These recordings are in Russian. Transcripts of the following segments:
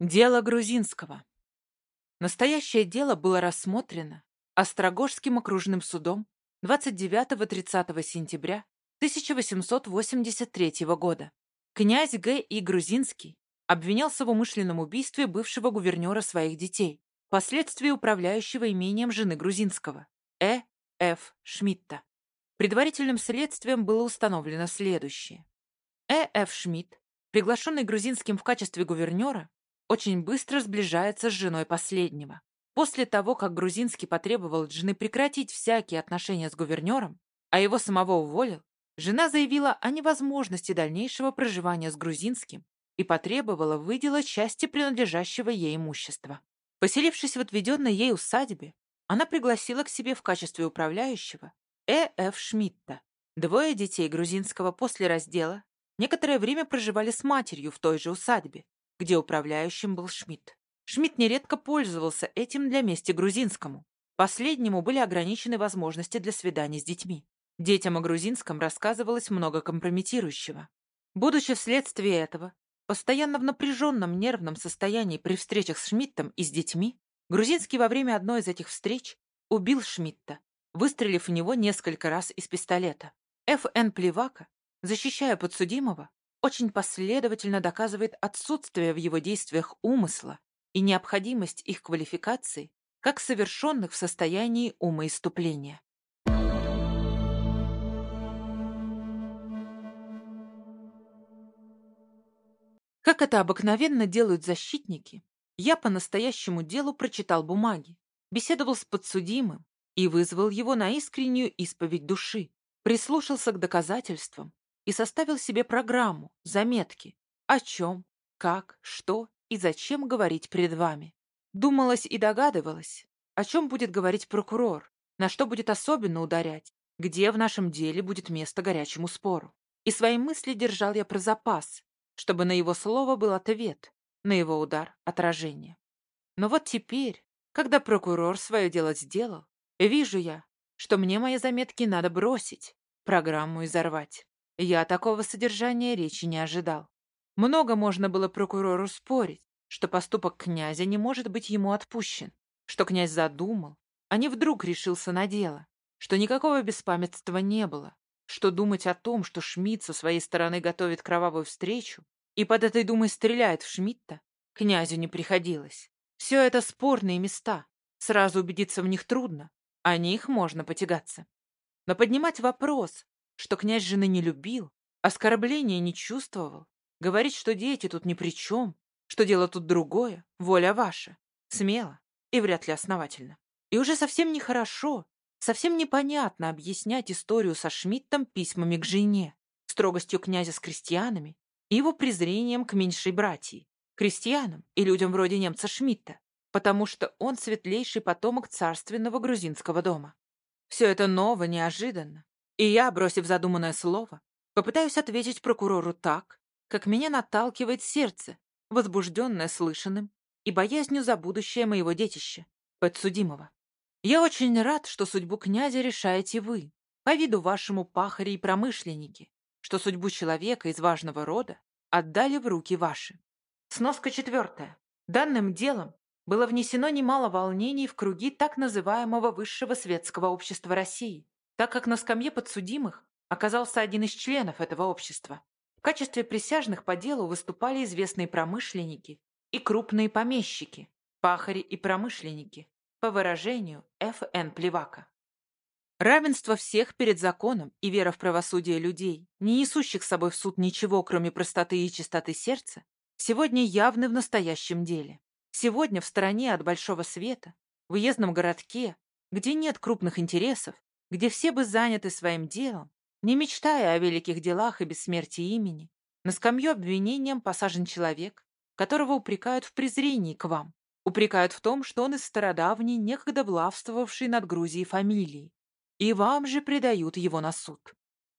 Дело Грузинского. Настоящее дело было рассмотрено Острогожским окружным судом 29-30 сентября 1883 года. Князь Г. И. Грузинский обвинялся в умышленном убийстве бывшего гувернера своих детей, впоследствии управляющего имением жены Грузинского, Э. Ф. Шмидта. Предварительным следствием было установлено следующее. Э. Ф. Шмидт, приглашенный Грузинским в качестве гувернера, очень быстро сближается с женой последнего. После того, как Грузинский потребовал от жены прекратить всякие отношения с гувернером, а его самого уволил, жена заявила о невозможности дальнейшего проживания с Грузинским и потребовала выделать части принадлежащего ей имущества. Поселившись в отведенной ей усадьбе, она пригласила к себе в качестве управляющего Э. Ф. Шмидта. Двое детей Грузинского после раздела некоторое время проживали с матерью в той же усадьбе, где управляющим был Шмидт. Шмидт нередко пользовался этим для мести грузинскому. Последнему были ограничены возможности для свиданий с детьми. Детям о грузинском рассказывалось много компрометирующего. Будучи вследствие этого, постоянно в напряженном нервном состоянии при встречах с Шмидтом и с детьми, Грузинский во время одной из этих встреч убил Шмидта, выстрелив в него несколько раз из пистолета. Ф.Н. Плевака, защищая подсудимого, очень последовательно доказывает отсутствие в его действиях умысла и необходимость их квалификации как совершенных в состоянии умоиступления. Как это обыкновенно делают защитники, я по настоящему делу прочитал бумаги, беседовал с подсудимым и вызвал его на искреннюю исповедь души, прислушался к доказательствам, и составил себе программу, заметки, о чем, как, что и зачем говорить перед вами. Думалось и догадывалась, о чем будет говорить прокурор, на что будет особенно ударять, где в нашем деле будет место горячему спору. И свои мысли держал я про запас, чтобы на его слово был ответ, на его удар — отражение. Но вот теперь, когда прокурор свое дело сделал, вижу я, что мне мои заметки надо бросить, программу изорвать. Я такого содержания речи не ожидал. Много можно было прокурору спорить, что поступок князя не может быть ему отпущен, что князь задумал, а не вдруг решился на дело, что никакого беспамятства не было, что думать о том, что Шмидт со своей стороны готовит кровавую встречу и под этой думой стреляет в Шмидта, князю не приходилось. Все это спорные места, сразу убедиться в них трудно, о них можно потягаться. Но поднимать вопрос, что князь жены не любил, оскорбления не чувствовал, говорить, что дети тут ни при чем, что дело тут другое, воля ваша, смело и вряд ли основательно. И уже совсем нехорошо, совсем непонятно объяснять историю со Шмидтом письмами к жене, строгостью князя с крестьянами и его презрением к меньшей братьи, крестьянам и людям вроде немца Шмидта, потому что он светлейший потомок царственного грузинского дома. Все это ново, неожиданно, и я, бросив задуманное слово, попытаюсь ответить прокурору так, как меня наталкивает сердце, возбужденное слышанным и боязнью за будущее моего детища, подсудимого. Я очень рад, что судьбу князя решаете вы, по виду вашему пахари и промышленники, что судьбу человека из важного рода отдали в руки ваши. Сноска четвертая. Данным делом было внесено немало волнений в круги так называемого высшего светского общества России, так как на скамье подсудимых оказался один из членов этого общества. В качестве присяжных по делу выступали известные промышленники и крупные помещики, пахари и промышленники, по выражению Ф.Н. Плевака. Равенство всех перед законом и вера в правосудие людей, не несущих с собой в суд ничего, кроме простоты и чистоты сердца, сегодня явны в настоящем деле. Сегодня в стороне от большого света, в уездном городке, где нет крупных интересов, где все бы заняты своим делом, не мечтая о великих делах и бессмертии имени, на скамью обвинением посажен человек, которого упрекают в презрении к вам, упрекают в том, что он из стародавней, некогда влавствовавшей над Грузией фамилии, и вам же предают его на суд.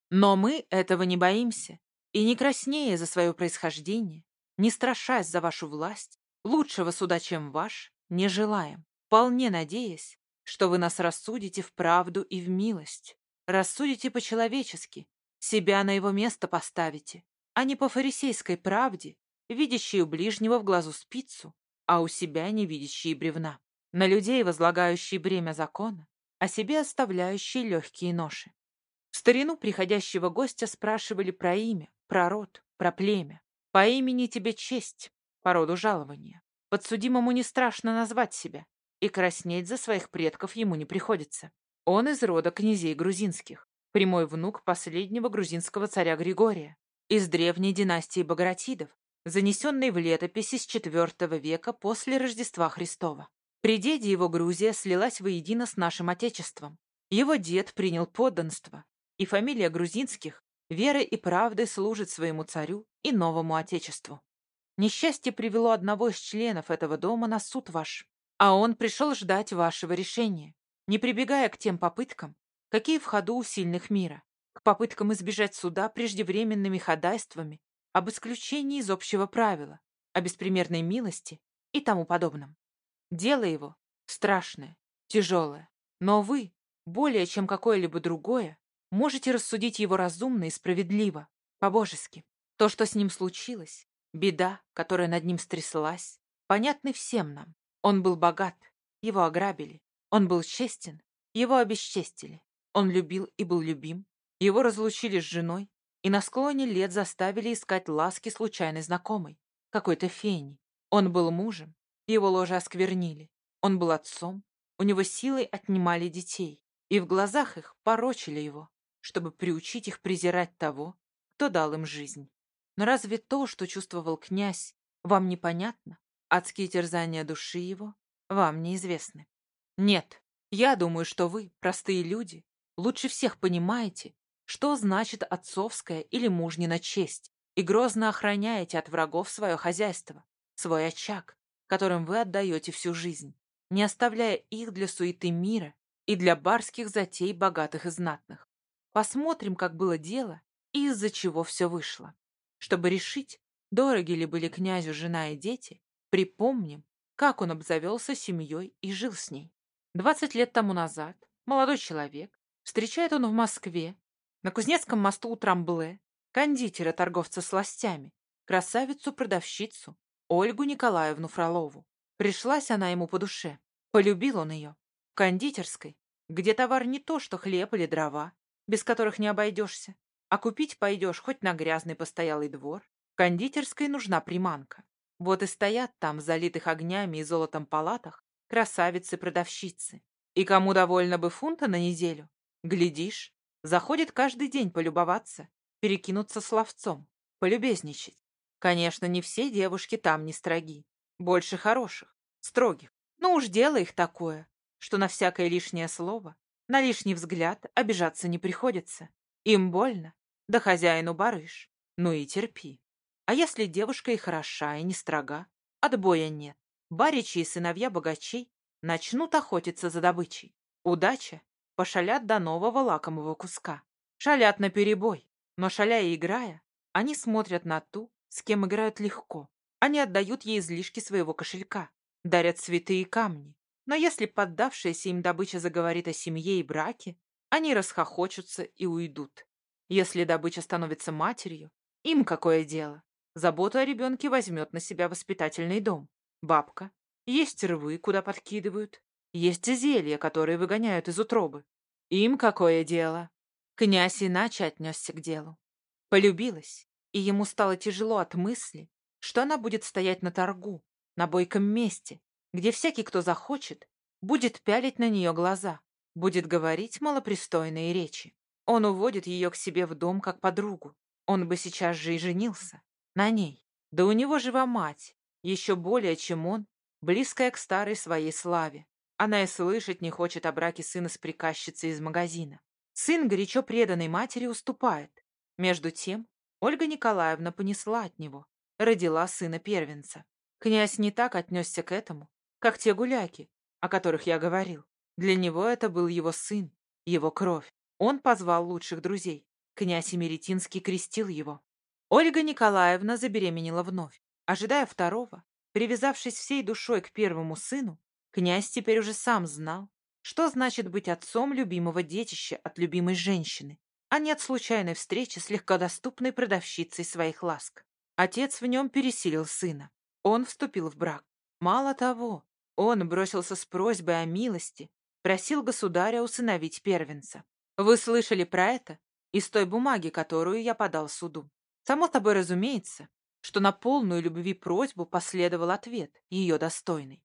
Но мы этого не боимся, и не краснее за свое происхождение, не страшась за вашу власть, лучшего суда, чем ваш, не желаем, вполне надеясь, что вы нас рассудите в правду и в милость. Рассудите по-человечески, себя на его место поставите, а не по фарисейской правде видящие у ближнего в глазу спицу, а у себя не видящие бревна. На людей, возлагающие бремя закона, а себе оставляющие легкие ноши. В старину приходящего гостя спрашивали про имя, про род, про племя. По имени тебе честь, по роду жалования. Подсудимому не страшно назвать себя, и краснеть за своих предков ему не приходится. Он из рода князей грузинских, прямой внук последнего грузинского царя Григория, из древней династии Багратидов, занесенной в летописи с IV века после Рождества Христова. При деде его Грузия слилась воедино с нашим Отечеством. Его дед принял подданство, и фамилия грузинских верой и правдой служит своему царю и новому Отечеству. Несчастье привело одного из членов этого дома на суд ваш, а он пришел ждать вашего решения, не прибегая к тем попыткам, какие в ходу у сильных мира, к попыткам избежать суда преждевременными ходайствами об исключении из общего правила, о беспримерной милости и тому подобном. Дело его страшное, тяжелое, но вы, более чем какое-либо другое, можете рассудить его разумно и справедливо, по-божески. То, что с ним случилось, беда, которая над ним стряслась, понятны всем нам. Он был богат, его ограбили. Он был честен, его обесчестили. Он любил и был любим. Его разлучили с женой и на склоне лет заставили искать ласки случайной знакомой, какой-то фени. Он был мужем, его ложе осквернили. Он был отцом, у него силой отнимали детей, и в глазах их порочили его, чтобы приучить их презирать того, кто дал им жизнь. Но разве то, что чувствовал князь, вам непонятно? Адские терзания души его вам неизвестны. Нет, я думаю, что вы, простые люди, лучше всех понимаете, что значит отцовская или мужнина честь, и грозно охраняете от врагов свое хозяйство, свой очаг, которым вы отдаете всю жизнь, не оставляя их для суеты мира и для барских затей богатых и знатных. Посмотрим, как было дело и из-за чего все вышло. Чтобы решить, дороги ли были князю жена и дети, припомним, как он обзавелся семьей и жил с ней. Двадцать лет тому назад молодой человек встречает он в Москве на Кузнецком мосту у Трамбле кондитера-торговца сластями, красавицу-продавщицу Ольгу Николаевну Фролову. Пришлась она ему по душе. Полюбил он ее. В кондитерской, где товар не то, что хлеб или дрова, без которых не обойдешься, а купить пойдешь хоть на грязный постоялый двор. В кондитерской нужна приманка. Вот и стоят там, залитых огнями и золотом палатах, красавицы-продавщицы. И кому довольно бы фунта на неделю? Глядишь, заходит каждый день полюбоваться, перекинуться словцом, полюбезничать. Конечно, не все девушки там не строги. Больше хороших, строгих. Но уж дело их такое, что на всякое лишнее слово, на лишний взгляд обижаться не приходится. Им больно, да хозяину барыш. Ну и терпи. А если девушка и хороша, и не строга, отбоя нет. Баричи и сыновья богачей начнут охотиться за добычей. Удача пошалят до нового лакомого куска. Шалят на перебой, но шаля и играя, они смотрят на ту, с кем играют легко. Они отдают ей излишки своего кошелька, дарят цветы и камни. Но если поддавшаяся им добыча заговорит о семье и браке, они расхохочутся и уйдут. Если добыча становится матерью, им какое дело? Заботу о ребенке возьмет на себя воспитательный дом. Бабка. Есть рвы, куда подкидывают. Есть зелья, которые выгоняют из утробы. Им какое дело? Князь иначе отнесся к делу. Полюбилась, и ему стало тяжело от мысли, что она будет стоять на торгу, на бойком месте, где всякий, кто захочет, будет пялить на нее глаза, будет говорить малопристойные речи. Он уводит ее к себе в дом как подругу. Он бы сейчас же и женился. На ней. Да у него жива мать, еще более, чем он, близкая к старой своей славе. Она и слышать не хочет о браке сына с приказчицей из магазина. Сын горячо преданной матери уступает. Между тем, Ольга Николаевна понесла от него, родила сына-первенца. Князь не так отнесся к этому, как те гуляки, о которых я говорил. Для него это был его сын, его кровь. Он позвал лучших друзей. Князь Емеретинский крестил его. Ольга Николаевна забеременела вновь. Ожидая второго, привязавшись всей душой к первому сыну, князь теперь уже сам знал, что значит быть отцом любимого детища от любимой женщины, а не от случайной встречи с легкодоступной продавщицей своих ласк. Отец в нем пересилил сына. Он вступил в брак. Мало того, он бросился с просьбой о милости, просил государя усыновить первенца. Вы слышали про это из той бумаги, которую я подал суду. Само тобой разумеется, что на полную любви просьбу последовал ответ, ее достойный.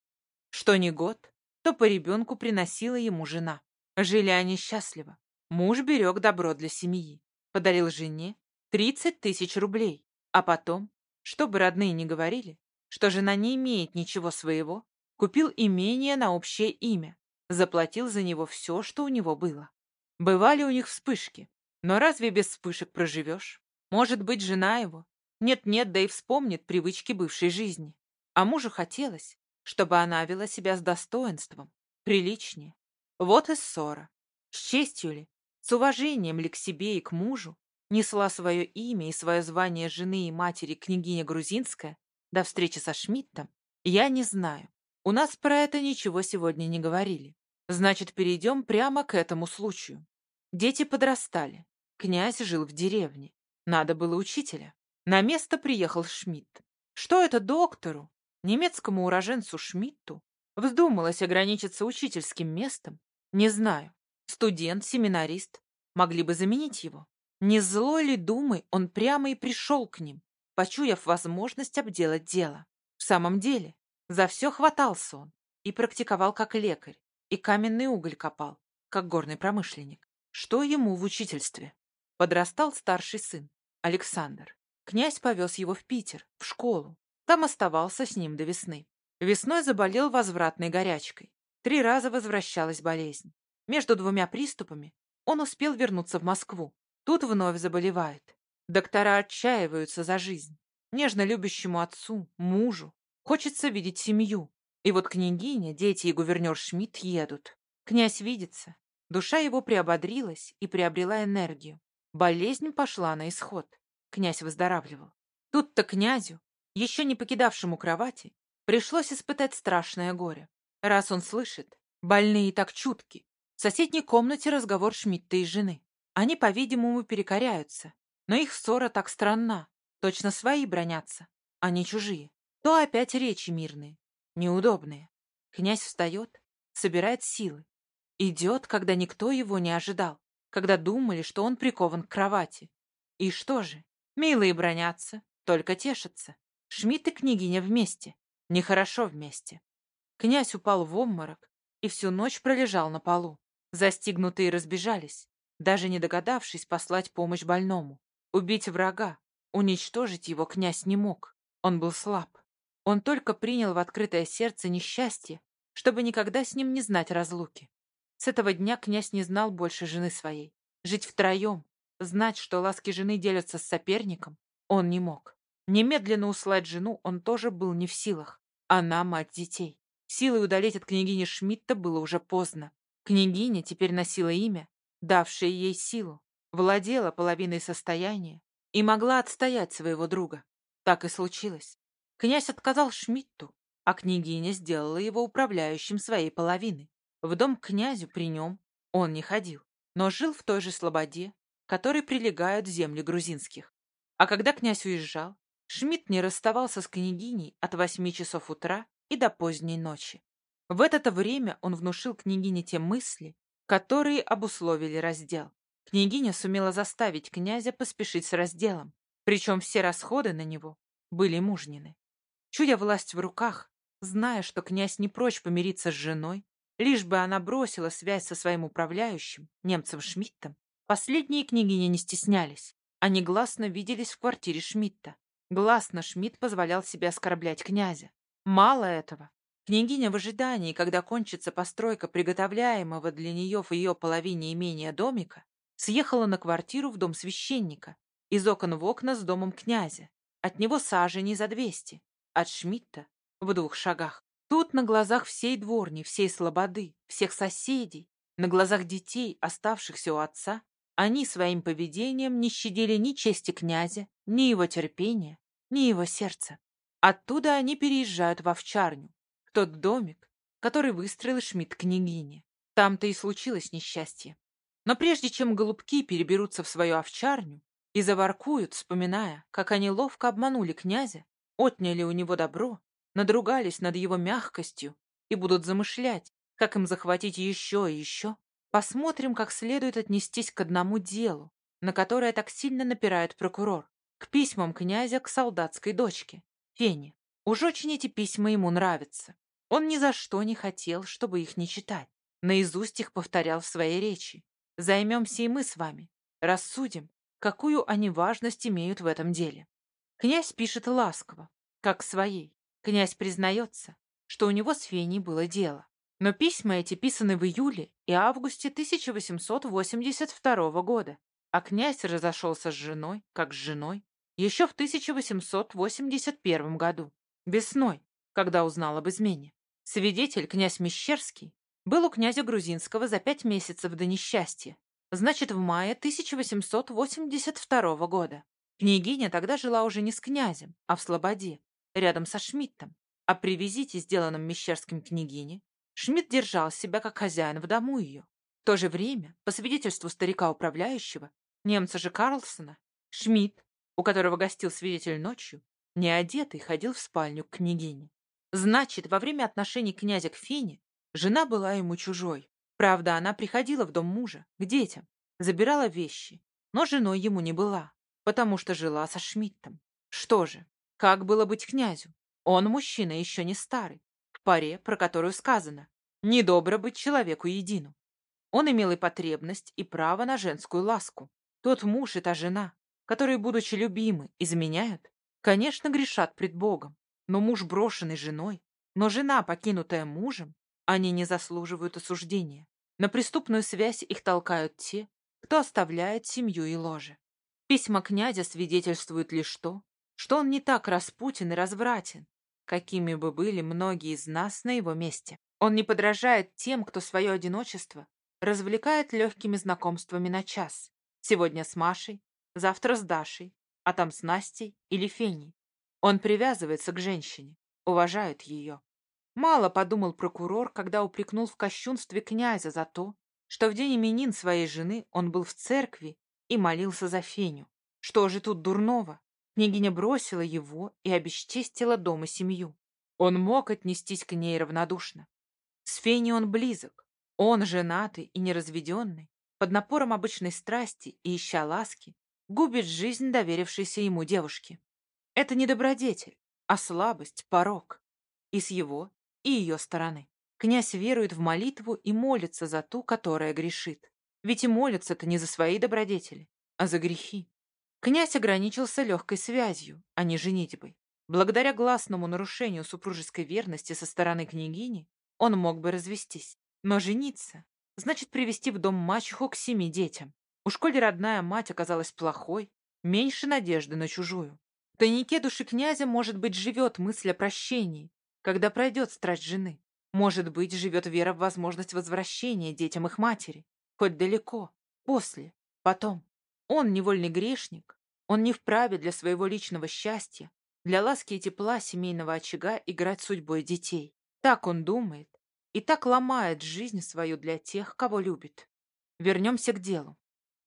Что не год, то по ребенку приносила ему жена. Жили они счастливо. Муж берег добро для семьи. Подарил жене 30 тысяч рублей. А потом, чтобы родные не говорили, что жена не имеет ничего своего, купил имение на общее имя, заплатил за него все, что у него было. Бывали у них вспышки, но разве без вспышек проживешь? Может быть, жена его? Нет-нет, да и вспомнит привычки бывшей жизни. А мужу хотелось, чтобы она вела себя с достоинством, приличнее. Вот и ссора. С честью ли, с уважением ли к себе и к мужу несла свое имя и свое звание жены и матери княгиня Грузинская до встречи со Шмидтом, я не знаю. У нас про это ничего сегодня не говорили. Значит, перейдем прямо к этому случаю. Дети подрастали. Князь жил в деревне. Надо было учителя. На место приехал Шмидт. Что это доктору, немецкому уроженцу Шмидту, вздумалось ограничиться учительским местом? Не знаю. Студент, семинарист. Могли бы заменить его. Не злой ли думай, он прямо и пришел к ним, почуяв возможность обделать дело. В самом деле, за все хватался он и практиковал как лекарь, и каменный уголь копал, как горный промышленник. Что ему в учительстве? Подрастал старший сын, Александр. Князь повез его в Питер, в школу. Там оставался с ним до весны. Весной заболел возвратной горячкой. Три раза возвращалась болезнь. Между двумя приступами он успел вернуться в Москву, Тут вновь заболевает. Доктора отчаиваются за жизнь. Нежно любящему отцу, мужу, хочется видеть семью. И вот княгиня, дети и гувернер Шмидт едут. Князь видится. Душа его приободрилась и приобрела энергию. Болезнь пошла на исход. Князь выздоравливал. Тут-то князю, еще не покидавшему кровати, пришлось испытать страшное горе. Раз он слышит, больные так чутки. В соседней комнате разговор Шмидта и жены. Они, по-видимому, перекоряются, но их ссора так странна. Точно свои бронятся, а не чужие. То опять речи мирные, неудобные. Князь встает, собирает силы. Идет, когда никто его не ожидал, когда думали, что он прикован к кровати. И что же? Милые бронятся, только тешатся. Шмидт и княгиня вместе, нехорошо вместе. Князь упал в обморок и всю ночь пролежал на полу. Застигнутые разбежались даже не догадавшись послать помощь больному. Убить врага, уничтожить его князь не мог. Он был слаб. Он только принял в открытое сердце несчастье, чтобы никогда с ним не знать разлуки. С этого дня князь не знал больше жены своей. Жить втроем, знать, что ласки жены делятся с соперником, он не мог. Немедленно услать жену он тоже был не в силах. Она мать детей. Силой удалить от княгини Шмидта было уже поздно. Княгиня теперь носила имя, давшая ей силу, владела половиной состояния и могла отстоять своего друга. Так и случилось. Князь отказал Шмидту, а княгиня сделала его управляющим своей половины. В дом к князю при нем он не ходил, но жил в той же слободе, которой прилегают земли грузинских. А когда князь уезжал, Шмидт не расставался с княгиней от восьми часов утра и до поздней ночи. В это время он внушил княгине те мысли, которые обусловили раздел. Княгиня сумела заставить князя поспешить с разделом, причем все расходы на него были мужнины. Чуя власть в руках, зная, что князь не прочь помириться с женой, лишь бы она бросила связь со своим управляющим, немцем Шмидтом, последние княгини не стеснялись. Они гласно виделись в квартире Шмидта. Гласно Шмидт позволял себе оскорблять князя. Мало этого, Княгиня в ожидании, когда кончится постройка приготовляемого для нее в ее половине имения домика, съехала на квартиру в дом священника, из окон в окна с домом князя. От него сажени за двести, от Шмидта в двух шагах. Тут на глазах всей дворни, всей слободы, всех соседей, на глазах детей, оставшихся у отца, они своим поведением не щадили ни чести князя, ни его терпения, ни его сердца. Оттуда они переезжают в овчарню, тот домик, который выстроил Шмидт княгине. Там-то и случилось несчастье. Но прежде чем голубки переберутся в свою овчарню, и заворкуют, вспоминая, как они ловко обманули князя, отняли у него добро, надругались над его мягкостью и будут замышлять, как им захватить еще и еще. Посмотрим, как следует отнестись к одному делу, на которое так сильно напирает прокурор, к письмам князя к солдатской дочке, Фене. Уж очень эти письма ему нравятся. Он ни за что не хотел, чтобы их не читать. Наизусть их повторял в своей речи. Займемся и мы с вами. Рассудим, какую они важность имеют в этом деле. Князь пишет ласково, как своей. Князь признается, что у него с Феней было дело. Но письма эти писаны в июле и августе 1882 года, а князь разошелся с женой, как с женой, еще в 1881 году, весной, когда узнал об измене. Свидетель, князь Мещерский, был у князя Грузинского за пять месяцев до несчастья, значит, в мае 1882 года. Княгиня тогда жила уже не с князем, а в Слободе, рядом со Шмидтом. А при визите, сделанном Мещерским княгине, Шмидт держал себя как хозяин в дому ее. В то же время, по свидетельству старика-управляющего, немца же Карлсона, Шмидт, у которого гостил свидетель ночью, не одетый ходил в спальню к княгине. Значит, во время отношений князя к Фене жена была ему чужой. Правда, она приходила в дом мужа, к детям, забирала вещи, но женой ему не была, потому что жила со Шмидтом. Что же, как было быть князю? Он мужчина еще не старый, в паре, про которую сказано «недобро быть человеку едину». Он имел и потребность, и право на женскую ласку. Тот муж и та жена, которые, будучи любимы, изменяют, конечно, грешат пред Богом. Но муж брошенный женой, но жена, покинутая мужем, они не заслуживают осуждения. На преступную связь их толкают те, кто оставляет семью и ложе. Письма князя свидетельствуют лишь то, что он не так распутен и развратен, какими бы были многие из нас на его месте. Он не подражает тем, кто свое одиночество развлекает легкими знакомствами на час. Сегодня с Машей, завтра с Дашей, а там с Настей или Феней. Он привязывается к женщине, уважает ее. Мало подумал прокурор, когда упрекнул в кощунстве князя за то, что в день именин своей жены он был в церкви и молился за Феню. Что же тут дурного? Княгиня бросила его и обесчестила дом и семью. Он мог отнестись к ней равнодушно. С Феней он близок. Он, женатый и неразведенный, под напором обычной страсти и ища ласки, губит жизнь доверившейся ему девушки. Это не добродетель, а слабость, порок. И с его, и ее стороны. Князь верует в молитву и молится за ту, которая грешит. Ведь и молится-то не за свои добродетели, а за грехи. Князь ограничился легкой связью, а не женитьбой. Благодаря гласному нарушению супружеской верности со стороны княгини он мог бы развестись. Но жениться значит привести в дом мачеху к семи детям. Уж коли родная мать оказалась плохой, меньше надежды на чужую. В тайнике души князя, может быть, живет мысль о прощении, когда пройдет страсть жены. Может быть, живет вера в возможность возвращения детям их матери. Хоть далеко, после, потом. Он невольный грешник, он не вправе для своего личного счастья, для ласки и тепла семейного очага играть судьбой детей. Так он думает и так ломает жизнь свою для тех, кого любит. Вернемся к делу.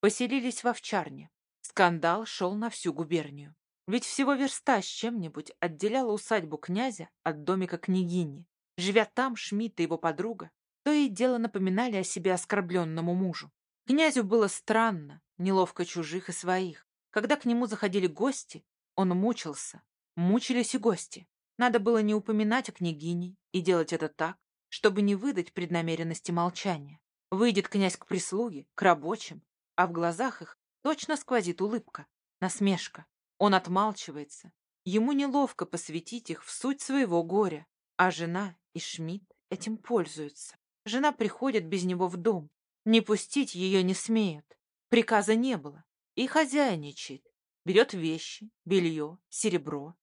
Поселились в овчарне. Скандал шел на всю губернию. Ведь всего верста с чем-нибудь отделяла усадьбу князя от домика княгини. Живя там, Шмидт и его подруга то и дело напоминали о себе оскорбленному мужу. Князю было странно, неловко чужих и своих. Когда к нему заходили гости, он мучился. Мучились и гости. Надо было не упоминать о княгине и делать это так, чтобы не выдать преднамеренности молчания. Выйдет князь к прислуге, к рабочим, а в глазах их точно сквозит улыбка, насмешка. Он отмалчивается. Ему неловко посвятить их в суть своего горя, а жена и Шмидт этим пользуются. Жена приходит без него в дом. Не пустить ее не смеют. Приказа не было. И хозяйничает. Берет вещи, белье, серебро.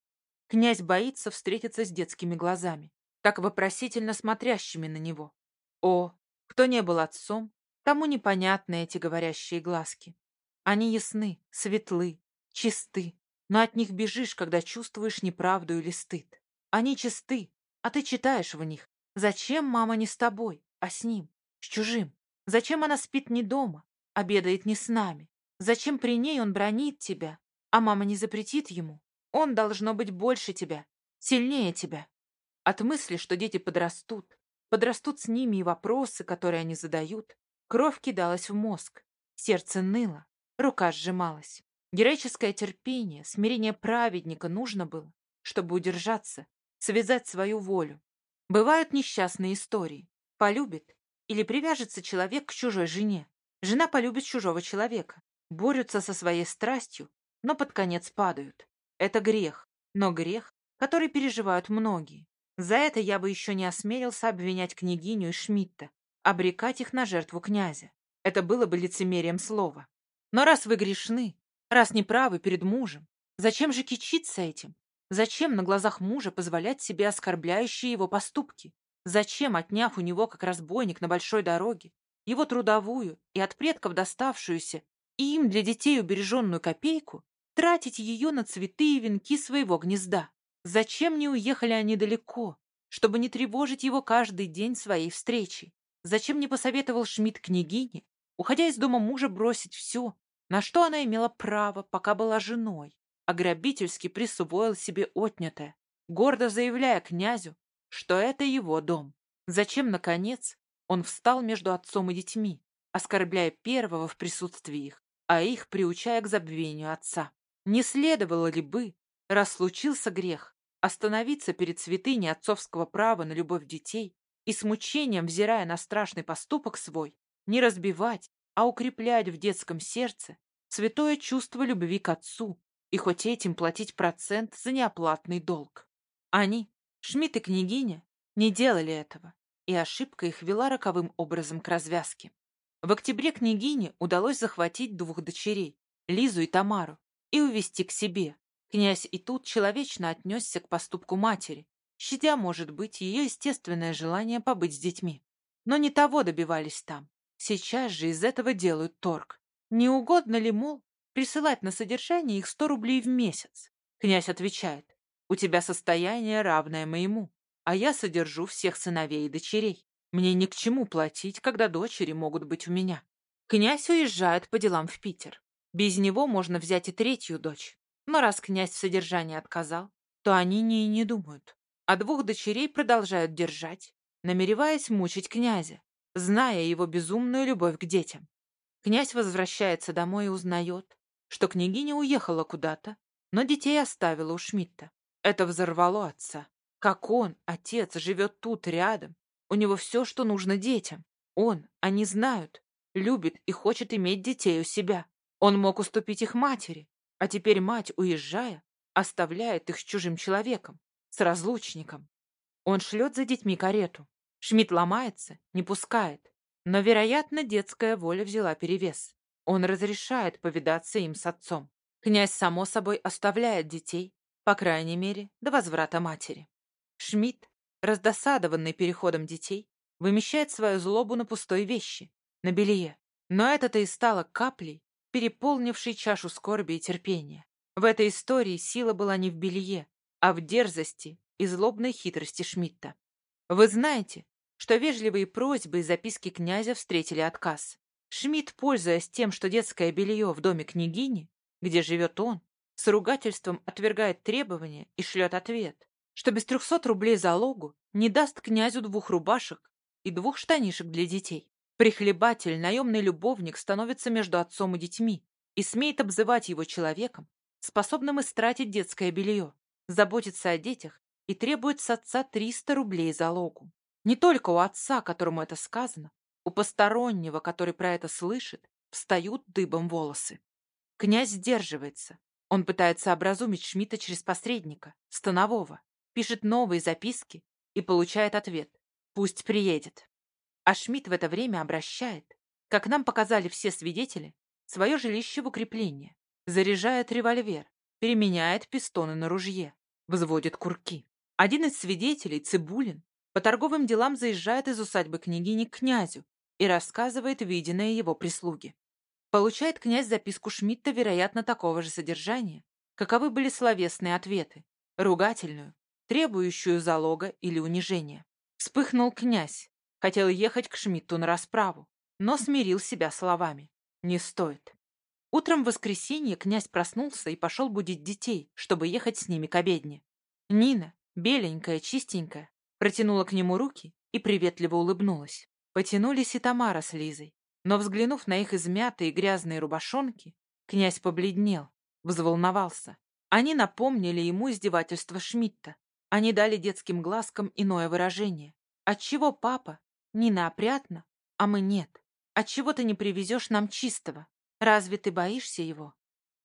Князь боится встретиться с детскими глазами, так вопросительно смотрящими на него. О, кто не был отцом, тому непонятны эти говорящие глазки. Они ясны, светлы, чисты, но от них бежишь, когда чувствуешь неправду или стыд. Они чисты, а ты читаешь в них. Зачем мама не с тобой, а с ним, с чужим? Зачем она спит не дома, обедает не с нами? Зачем при ней он бронит тебя, а мама не запретит ему? Он должно быть больше тебя, сильнее тебя. От мысли, что дети подрастут, подрастут с ними и вопросы, которые они задают, кровь кидалась в мозг, сердце ныло, рука сжималась. Героическое терпение, смирение праведника нужно было, чтобы удержаться, связать свою волю. Бывают несчастные истории. Полюбит или привяжется человек к чужой жене. Жена полюбит чужого человека. Борются со своей страстью, но под конец падают. Это грех, но грех, который переживают многие. За это я бы еще не осмелился обвинять княгиню и Шмидта, обрекать их на жертву князя. Это было бы лицемерием слова. Но раз вы грешны, раз неправы перед мужем, зачем же кичиться этим? Зачем на глазах мужа позволять себе оскорбляющие его поступки? Зачем, отняв у него, как разбойник на большой дороге, его трудовую и от предков доставшуюся, и им для детей убереженную копейку, тратить ее на цветы и венки своего гнезда. Зачем не уехали они далеко, чтобы не тревожить его каждый день своей встречи? Зачем не посоветовал Шмидт княгине, уходя из дома мужа, бросить все, на что она имела право, пока была женой, а грабительски присвоил себе отнятое, гордо заявляя князю, что это его дом? Зачем, наконец, он встал между отцом и детьми, оскорбляя первого в присутствии их, а их приучая к забвению отца? Не следовало ли бы, раз случился грех, остановиться перед святыней отцовского права на любовь детей и с мучением, взирая на страшный поступок свой, не разбивать, а укреплять в детском сердце святое чувство любви к отцу и хоть этим платить процент за неоплатный долг. Они, Шмидт и княгиня, не делали этого, и ошибка их вела роковым образом к развязке. В октябре княгине удалось захватить двух дочерей, Лизу и Тамару, и увести к себе. Князь и тут человечно отнесся к поступку матери, щадя, может быть, ее естественное желание побыть с детьми. Но не того добивались там. Сейчас же из этого делают торг. Не угодно ли, мол, присылать на содержание их сто рублей в месяц? Князь отвечает, у тебя состояние равное моему, а я содержу всех сыновей и дочерей. Мне ни к чему платить, когда дочери могут быть у меня. Князь уезжает по делам в Питер. Без него можно взять и третью дочь. Но раз князь в содержании отказал, то они не и не думают. А двух дочерей продолжают держать, намереваясь мучить князя, зная его безумную любовь к детям. Князь возвращается домой и узнает, что княгиня уехала куда-то, но детей оставила у Шмидта. Это взорвало отца. Как он, отец, живет тут рядом. У него все, что нужно детям. Он, они знают, любит и хочет иметь детей у себя. Он мог уступить их матери, а теперь мать, уезжая, оставляет их с чужим человеком, с разлучником. Он шлет за детьми карету. Шмидт ломается, не пускает. Но, вероятно, детская воля взяла перевес. Он разрешает повидаться им с отцом. Князь, само собой, оставляет детей, по крайней мере, до возврата матери. Шмидт, раздосадованный переходом детей, вымещает свою злобу на пустой вещи, на белье. Но это-то и стало каплей, переполнивший чашу скорби и терпения. В этой истории сила была не в белье, а в дерзости и злобной хитрости Шмидта. Вы знаете, что вежливые просьбы и записки князя встретили отказ. Шмидт, пользуясь тем, что детское белье в доме княгини, где живет он, с ругательством отвергает требования и шлет ответ, что без трехсот рублей залогу не даст князю двух рубашек и двух штанишек для детей. Прихлебатель, наемный любовник становится между отцом и детьми и смеет обзывать его человеком, способным истратить детское белье, заботиться о детях и требует с отца 300 рублей залогу. Не только у отца, которому это сказано, у постороннего, который про это слышит, встают дыбом волосы. Князь сдерживается. Он пытается образумить Шмидта через посредника, Станового, пишет новые записки и получает ответ «Пусть приедет». А Шмидт в это время обращает, как нам показали все свидетели, свое жилище в укрепление, заряжает револьвер, переменяет пистоны на ружье, взводит курки. Один из свидетелей, Цибулин, по торговым делам заезжает из усадьбы княгини к князю и рассказывает виденное его прислуги. Получает князь записку Шмидта, вероятно, такого же содержания, каковы были словесные ответы, ругательную, требующую залога или унижения. Вспыхнул князь, Хотел ехать к Шмидту на расправу, но смирил себя словами. Не стоит. Утром в воскресенье князь проснулся и пошел будить детей, чтобы ехать с ними к обедне. Нина, беленькая, чистенькая, протянула к нему руки и приветливо улыбнулась. Потянулись и Тамара с Лизой. Но, взглянув на их измятые грязные рубашонки, князь побледнел, взволновался. Они напомнили ему издевательство Шмидта. Они дали детским глазкам иное выражение. Отчего папа? Нина опрятна, а мы нет. Отчего ты не привезешь нам чистого? Разве ты боишься его?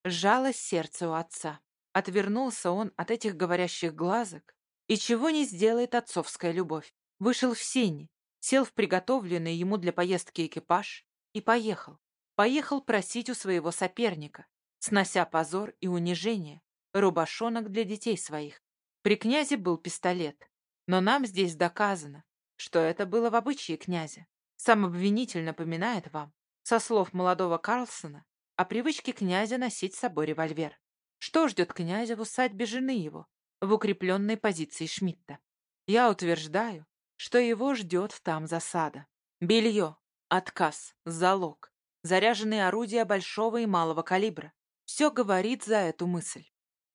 Сжалось сердце у отца. Отвернулся он от этих говорящих глазок. И чего не сделает отцовская любовь. Вышел в сени, сел в приготовленный ему для поездки экипаж и поехал. Поехал просить у своего соперника, снося позор и унижение, рубашонок для детей своих. При князе был пистолет, но нам здесь доказано, что это было в обычае князя. Сам обвинитель напоминает вам, со слов молодого Карлсона, о привычке князя носить с собой револьвер. Что ждет князя в усадьбе жены его, в укрепленной позиции Шмидта? Я утверждаю, что его ждет там засада. Белье, отказ, залог, заряженные орудия большого и малого калибра. Все говорит за эту мысль.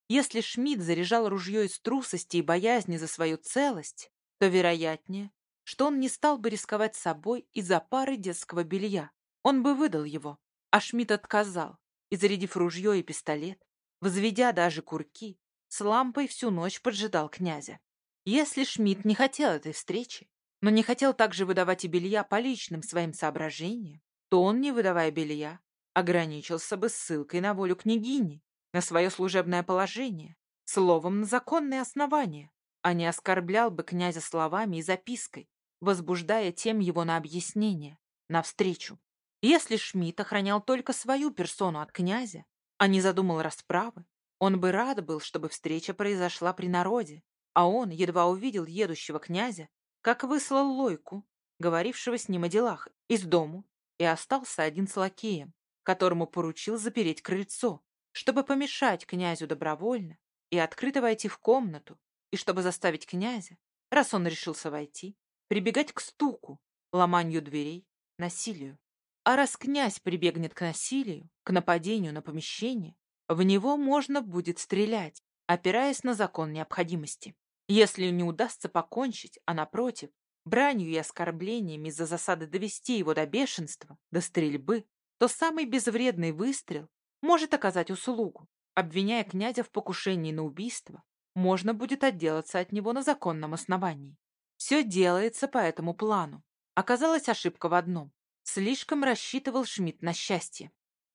Если Шмидт заряжал ружье из трусости и боязни за свою целость, то вероятнее, что он не стал бы рисковать собой из-за пары детского белья. Он бы выдал его. А Шмидт отказал, и, зарядив ружье и пистолет, возведя даже курки, с лампой всю ночь поджидал князя. Если Шмидт не хотел этой встречи, но не хотел также выдавать и белья по личным своим соображениям, то он, не выдавая белья, ограничился бы ссылкой на волю княгини, на свое служебное положение, словом, на законные основания, а не оскорблял бы князя словами и запиской, возбуждая тем его на объяснение, на встречу. Если Шмидт охранял только свою персону от князя, а не задумал расправы, он бы рад был, чтобы встреча произошла при народе, а он едва увидел едущего князя, как выслал Лойку, говорившего с ним о делах, из дому, и остался один с лакеем, которому поручил запереть крыльцо, чтобы помешать князю добровольно и открыто войти в комнату, и чтобы заставить князя, раз он решился войти, прибегать к стуку, ломанию дверей, насилию. А раз князь прибегнет к насилию, к нападению на помещение, в него можно будет стрелять, опираясь на закон необходимости. Если не удастся покончить, а напротив, бранью и оскорблениями из-за засады довести его до бешенства, до стрельбы, то самый безвредный выстрел может оказать услугу. Обвиняя князя в покушении на убийство, можно будет отделаться от него на законном основании. Все делается по этому плану. Оказалась ошибка в одном. Слишком рассчитывал Шмидт на счастье.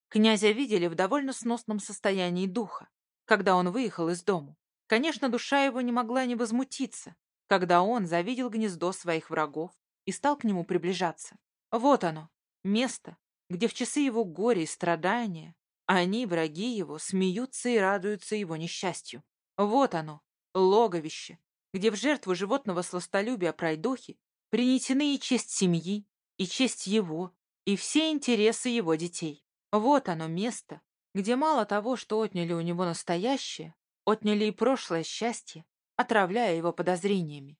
Князя видели в довольно сносном состоянии духа, когда он выехал из дому. Конечно, душа его не могла не возмутиться, когда он завидел гнездо своих врагов и стал к нему приближаться. Вот оно, место, где в часы его горя и страдания они, враги его, смеются и радуются его несчастью. Вот оно, логовище, где в жертву животного сластолюбия пройдохи принесены и честь семьи, и честь его, и все интересы его детей. Вот оно место, где мало того, что отняли у него настоящее, отняли и прошлое счастье, отравляя его подозрениями.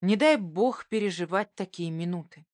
Не дай бог переживать такие минуты.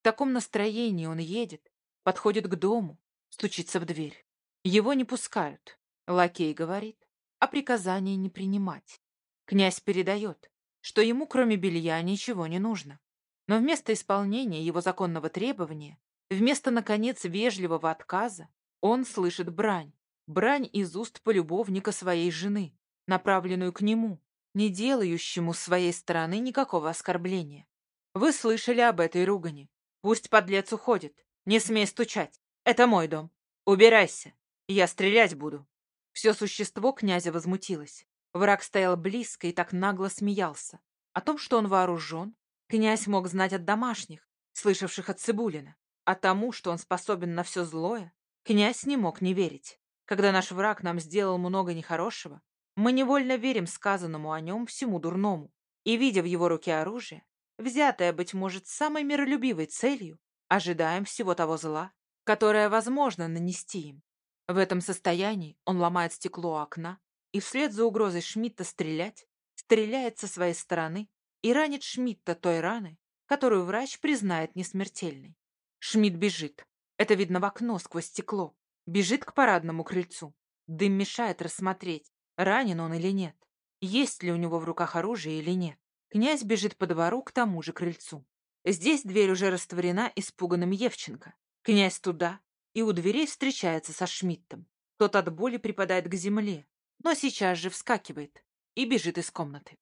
В таком настроении он едет, подходит к дому, стучится в дверь. Его не пускают. Лакей говорит, а приказания не принимать. Князь передает, что ему кроме белья ничего не нужно. Но вместо исполнения его законного требования, вместо, наконец, вежливого отказа, он слышит брань. Брань из уст полюбовника своей жены, направленную к нему, не делающему с своей стороны никакого оскорбления. Вы слышали об этой ругани. Пусть подлец уходит. Не смей стучать. Это мой дом. Убирайся. Я стрелять буду. Все существо князя возмутилось. Враг стоял близко и так нагло смеялся. О том, что он вооружен, князь мог знать от домашних, слышавших от Цибулина. А тому, что он способен на все злое, князь не мог не верить. Когда наш враг нам сделал много нехорошего, мы невольно верим сказанному о нем всему дурному, и, видя в его руке оружие, взятое, быть может, самой миролюбивой целью, ожидаем всего того зла, которое возможно нанести им. В этом состоянии он ломает стекло окна и вслед за угрозой Шмидта стрелять, стреляет со своей стороны и ранит Шмидта той раной, которую врач признает несмертельной. Шмидт бежит. Это видно в окно сквозь стекло. Бежит к парадному крыльцу. Дым мешает рассмотреть, ранен он или нет, есть ли у него в руках оружие или нет. Князь бежит по двору к тому же крыльцу. Здесь дверь уже растворена испуганным Евченко. Князь туда, и у дверей встречается со Шмидтом. Тот от боли припадает к земле, но сейчас же вскакивает и бежит из комнаты.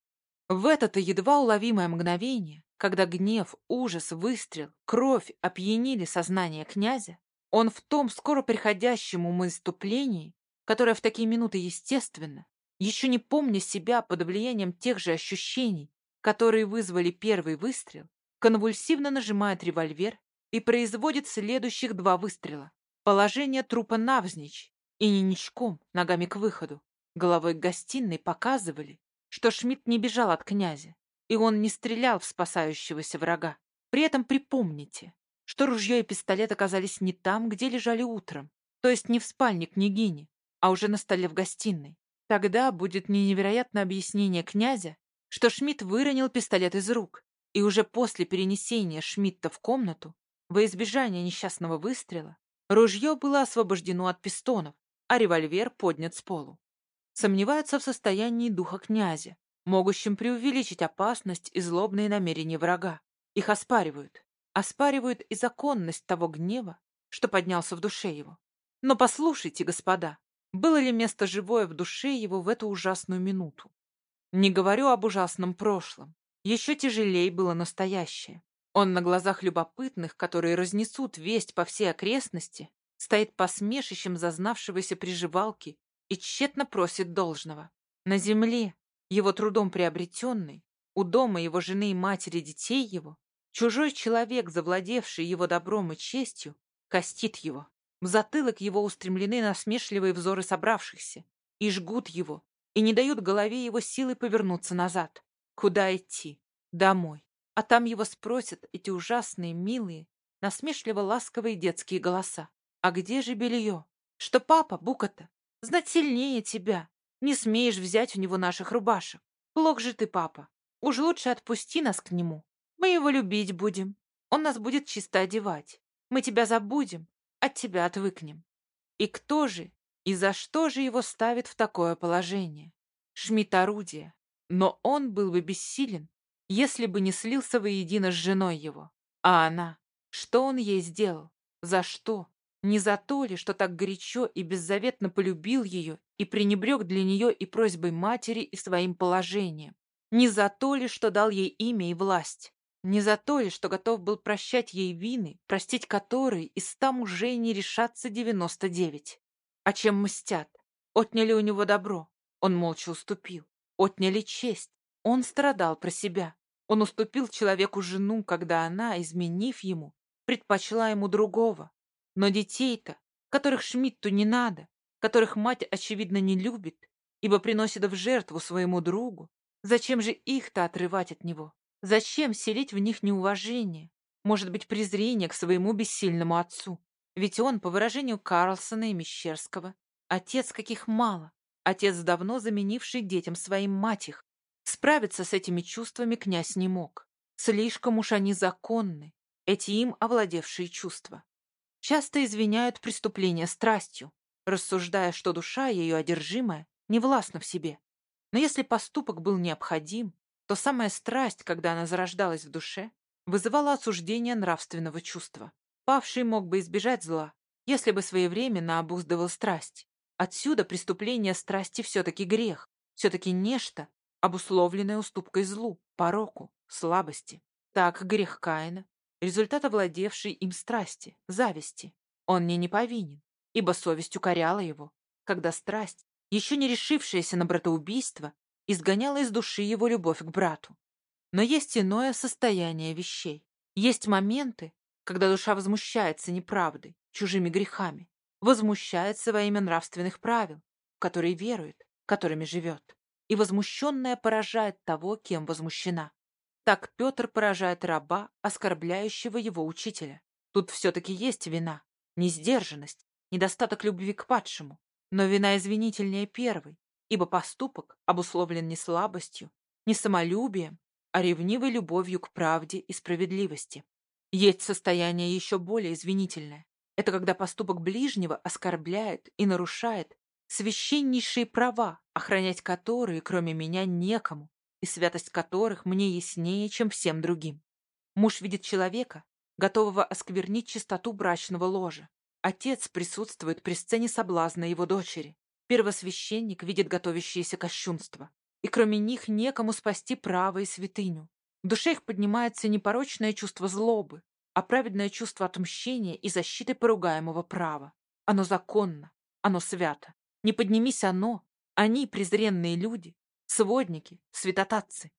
В это-то едва уловимое мгновение, когда гнев, ужас, выстрел, кровь опьянили сознание князя, он в том скоро приходящем умоиступлении, которое в такие минуты естественно, еще не помня себя под влиянием тех же ощущений, которые вызвали первый выстрел, конвульсивно нажимает револьвер и производит следующих два выстрела. Положение трупа навзничь и не ничком, ногами к выходу, головой к гостиной показывали, что Шмидт не бежал от князя, и он не стрелял в спасающегося врага. При этом припомните, что ружье и пистолет оказались не там, где лежали утром, то есть не в спальне княгини, а уже на столе в гостиной. Тогда будет не невероятное объяснение князя, что Шмидт выронил пистолет из рук, и уже после перенесения Шмидта в комнату, во избежание несчастного выстрела, ружье было освобождено от пистонов, а револьвер поднят с полу. Сомневаются в состоянии духа князя, могущим преувеличить опасность и злобные намерения врага. Их оспаривают. Оспаривают и законность того гнева, что поднялся в душе его. Но послушайте, господа, было ли место живое в душе его в эту ужасную минуту? Не говорю об ужасном прошлом. Еще тяжелее было настоящее. Он на глазах любопытных, которые разнесут весть по всей окрестности, стоит посмешищем зазнавшегося приживалки и тщетно просит должного. На земле, его трудом приобретенный, у дома его жены и матери детей его, чужой человек, завладевший его добром и честью, костит его. В затылок его устремлены насмешливые взоры собравшихся и жгут его, и не дают голове его силы повернуться назад. Куда идти? Домой. А там его спросят эти ужасные, милые, насмешливо-ласковые детские голоса. А где же белье? Что папа, Буката, знать сильнее тебя. Не смеешь взять у него наших рубашек. Плох же ты, папа. Уж лучше отпусти нас к нему. Мы его любить будем. Он нас будет чисто одевать. Мы тебя забудем, от тебя отвыкнем. И кто же и за что же его ставит в такое положение? Шмидт орудие. Но он был бы бессилен, если бы не слился воедино с женой его. А она? Что он ей сделал? За что? Не за то ли, что так горячо и беззаветно полюбил ее и пренебрег для нее и просьбой матери, и своим положением? Не за то ли, что дал ей имя и власть? Не за то ли, что готов был прощать ей вины, простить которые из ста мужей не решатся девяносто девять? А чем мстят? Отняли у него добро. Он молча уступил. Отняли честь. Он страдал про себя. Он уступил человеку жену, когда она, изменив ему, предпочла ему другого. Но детей-то, которых Шмидту не надо, которых мать, очевидно, не любит, ибо приносит в жертву своему другу, зачем же их-то отрывать от него? Зачем селить в них неуважение? Может быть, презрение к своему бессильному отцу? Ведь он, по выражению Карлсона и Мещерского, отец каких мало, отец, давно заменивший детям своим мать их. Справиться с этими чувствами князь не мог. Слишком уж они законны, эти им овладевшие чувства. Часто извиняют преступление страстью, рассуждая, что душа ее одержимая не властна в себе. Но если поступок был необходим, то самая страсть, когда она зарождалась в душе, вызывала осуждение нравственного чувства. Павший мог бы избежать зла, если бы своевременно обуздывал страсть. Отсюда преступление страсти все-таки грех, все-таки нечто, обусловленное уступкой злу, пороку, слабости. Так грех Каина, результат овладевшей им страсти, зависти. Он не не повинен, ибо совесть укоряла его, когда страсть, еще не решившаяся на братоубийство, изгоняла из души его любовь к брату. Но есть иное состояние вещей. Есть моменты, когда душа возмущается неправдой, чужими грехами, возмущается во имя нравственных правил, в которые верует, которыми живет, и возмущенная поражает того, кем возмущена. Так Петр поражает раба, оскорбляющего его учителя. Тут все-таки есть вина, несдержанность, недостаток любви к падшему, но вина извинительнее первой, ибо поступок обусловлен не слабостью, не самолюбием, а ревнивой любовью к правде и справедливости. Есть состояние еще более извинительное. Это когда поступок ближнего оскорбляет и нарушает священнейшие права, охранять которые, кроме меня, некому, и святость которых мне яснее, чем всем другим. Муж видит человека, готового осквернить чистоту брачного ложа. Отец присутствует при сцене соблазна его дочери. Первосвященник видит готовящееся кощунство. И кроме них некому спасти право и святыню. В душе их поднимается непорочное чувство злобы, а праведное чувство отмщения и защиты поругаемого права. Оно законно, оно свято. Не поднимись оно, они, презренные люди, сводники, святотатцы.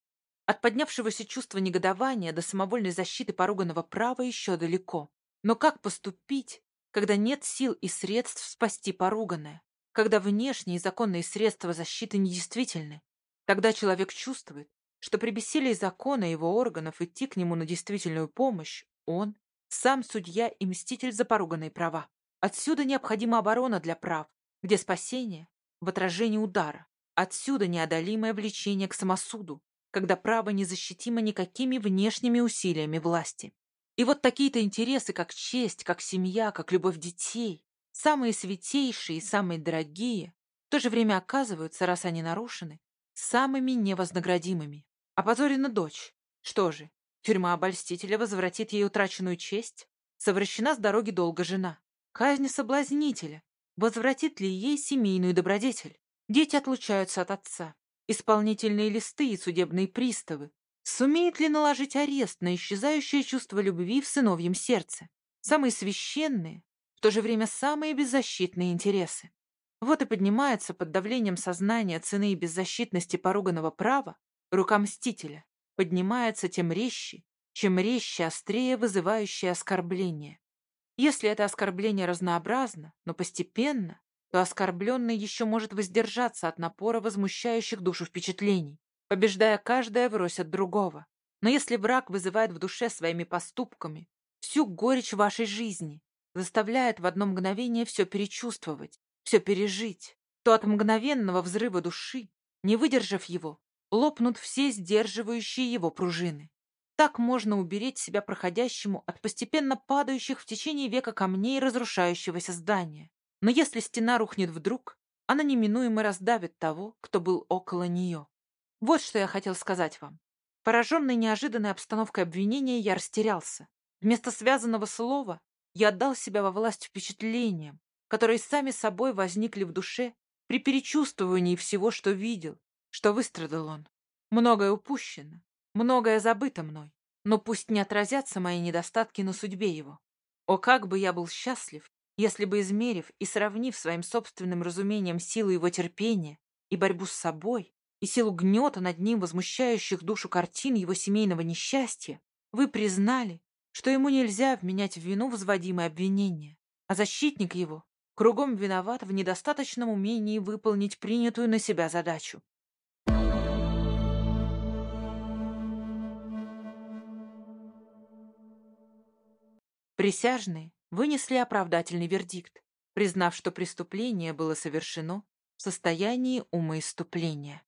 От поднявшегося чувства негодования до самовольной защиты поруганного права еще далеко. Но как поступить, когда нет сил и средств спасти поруганное? Когда внешние законные средства защиты недействительны? Тогда человек чувствует, что при бессилии закона его органов идти к нему на действительную помощь, он, сам судья и мститель за поруганные права. Отсюда необходима оборона для прав, где спасение в отражении удара. Отсюда неодолимое влечение к самосуду, когда право незащитимо никакими внешними усилиями власти. И вот такие-то интересы, как честь, как семья, как любовь детей, самые святейшие и самые дорогие, в то же время оказываются, раз они нарушены, самыми невознаградимыми. Опозорена дочь. Что же, тюрьма обольстителя возвратит ей утраченную честь? Совращена с дороги долго жена. Казнь соблазнителя. Возвратит ли ей семейную добродетель? Дети отлучаются от отца исполнительные листы и судебные приставы, сумеет ли наложить арест на исчезающее чувство любви в сыновьем сердце, самые священные, в то же время самые беззащитные интересы. Вот и поднимается под давлением сознания цены и беззащитности поруганного права рука мстителя, поднимается тем резче, чем резче острее вызывающее оскорбление. Если это оскорбление разнообразно, но постепенно, то оскорбленный еще может воздержаться от напора возмущающих душу впечатлений, побеждая каждое врозь от другого. Но если враг вызывает в душе своими поступками всю горечь вашей жизни, заставляет в одно мгновение все перечувствовать, все пережить, то от мгновенного взрыва души, не выдержав его, лопнут все сдерживающие его пружины. Так можно уберечь себя проходящему от постепенно падающих в течение века камней разрушающегося здания. Но если стена рухнет вдруг, она неминуемо раздавит того, кто был около нее. Вот что я хотел сказать вам. Пораженный неожиданной обстановкой обвинения, я растерялся. Вместо связанного слова я отдал себя во власть впечатлениям, которые сами собой возникли в душе при перечувствовании всего, что видел, что выстрадал он. Многое упущено, многое забыто мной, но пусть не отразятся мои недостатки на судьбе его. О, как бы я был счастлив, если бы, измерив и сравнив своим собственным разумением силу его терпения и борьбу с собой, и силу гнета над ним возмущающих душу картин его семейного несчастья, вы признали, что ему нельзя вменять в вину возводимое обвинение, а защитник его кругом виноват в недостаточном умении выполнить принятую на себя задачу. Присяжные вынесли оправдательный вердикт, признав, что преступление было совершено в состоянии умоиступления.